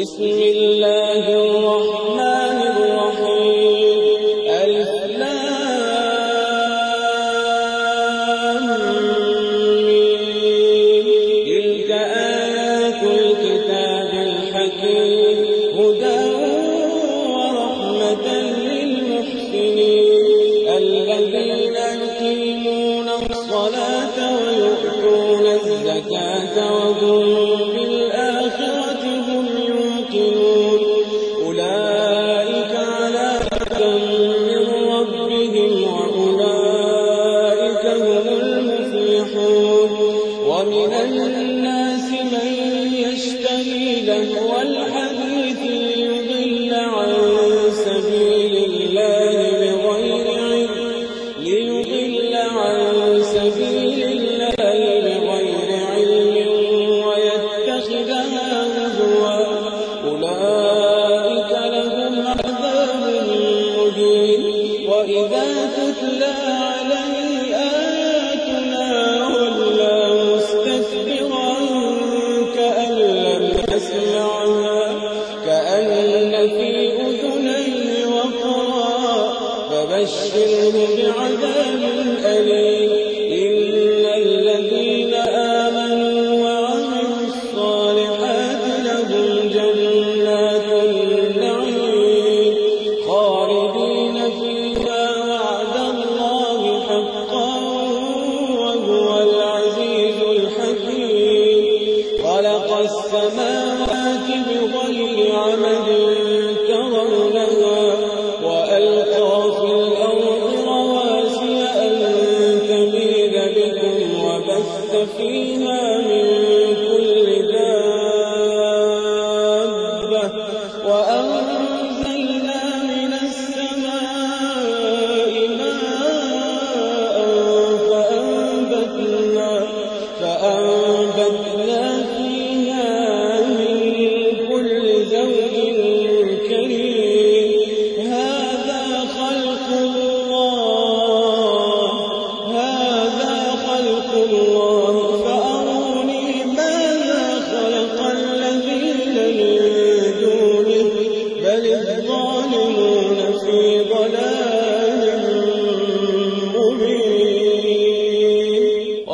بسم الله الرحمن الرحيم. ألف. تلك آيات الكتاب الحكيم. هدى ورحمة للمحسنين. الذين يقيمون الصلاة ويؤتون الزكاة وهم بالآخرة فيها من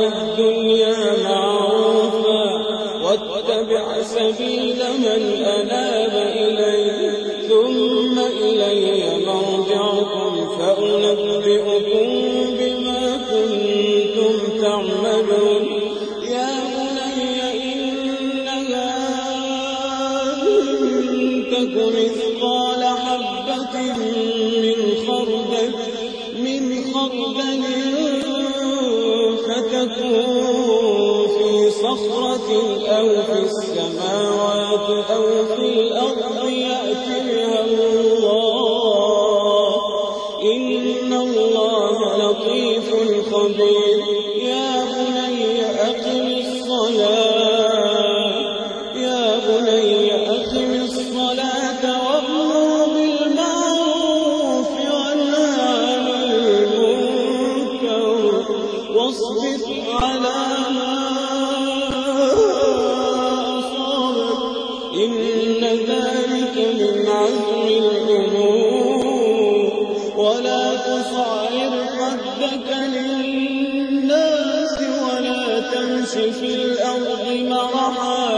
الدنيا معروفا واتبع سبيل من أناب إلي ثم إلي مرجعكم فأنبئكم بما كنتم تعملون. يا بني إنها إن تك مثقال صخرة أو في السماوات أو في الأرض يأت بها الله. إن الله لطيف خبير. يا بني أقم الصلاة. يا بني أقم الصلاة وأمر بالمعروف وانهى عن المنكر. واصبر على ما إن ذلك من عزم الأمور. ولا تصعر قدك للناس ولا تمش في الأرض مرحا.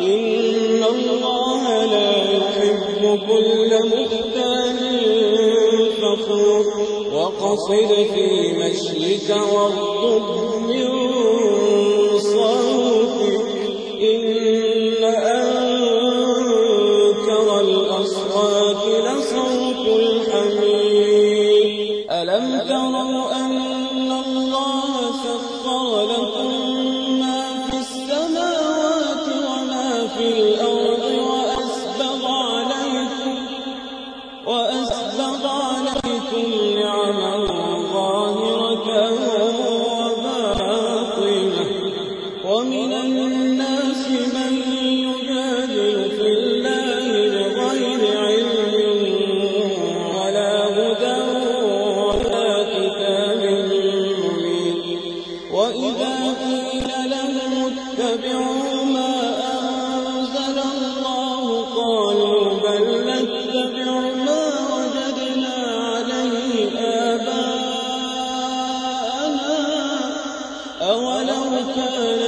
إن الله لا يحب كل مختال فخور. وقصد في مشيك واغضب من القلب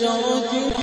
让我听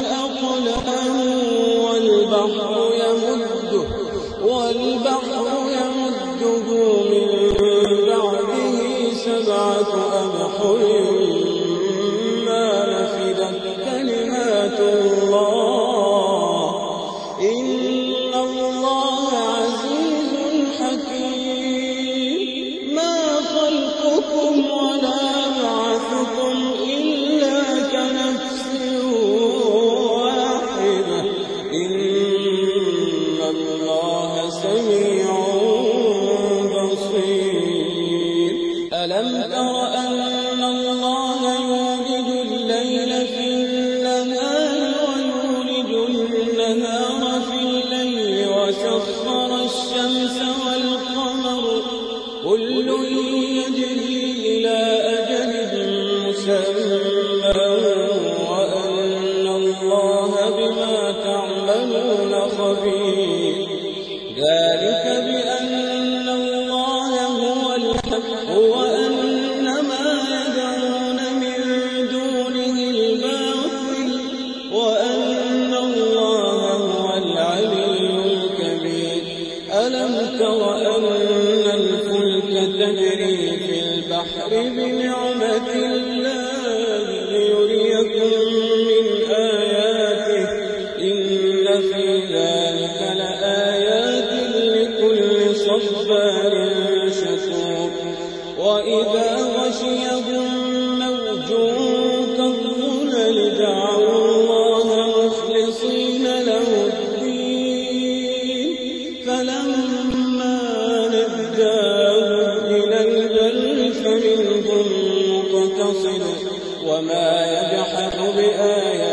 وإذا غشيهم الله مخلصين له الدين فلما نجاهم إلى مقتصد وما يجحد بآيات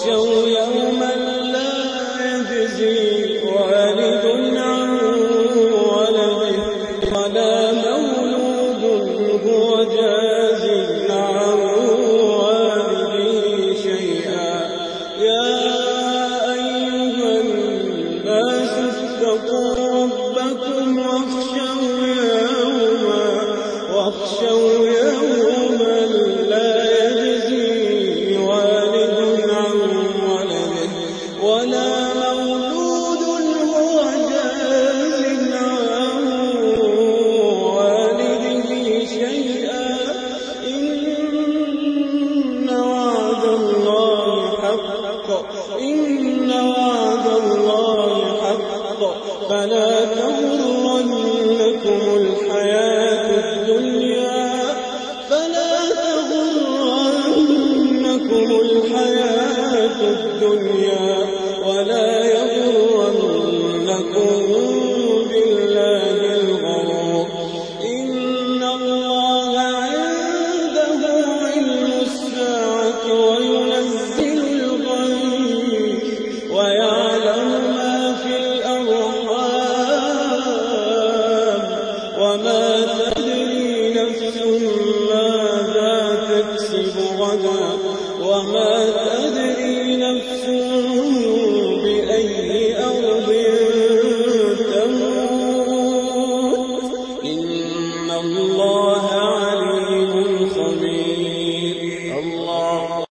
show نفس ماذا تكسب غدا وما تدري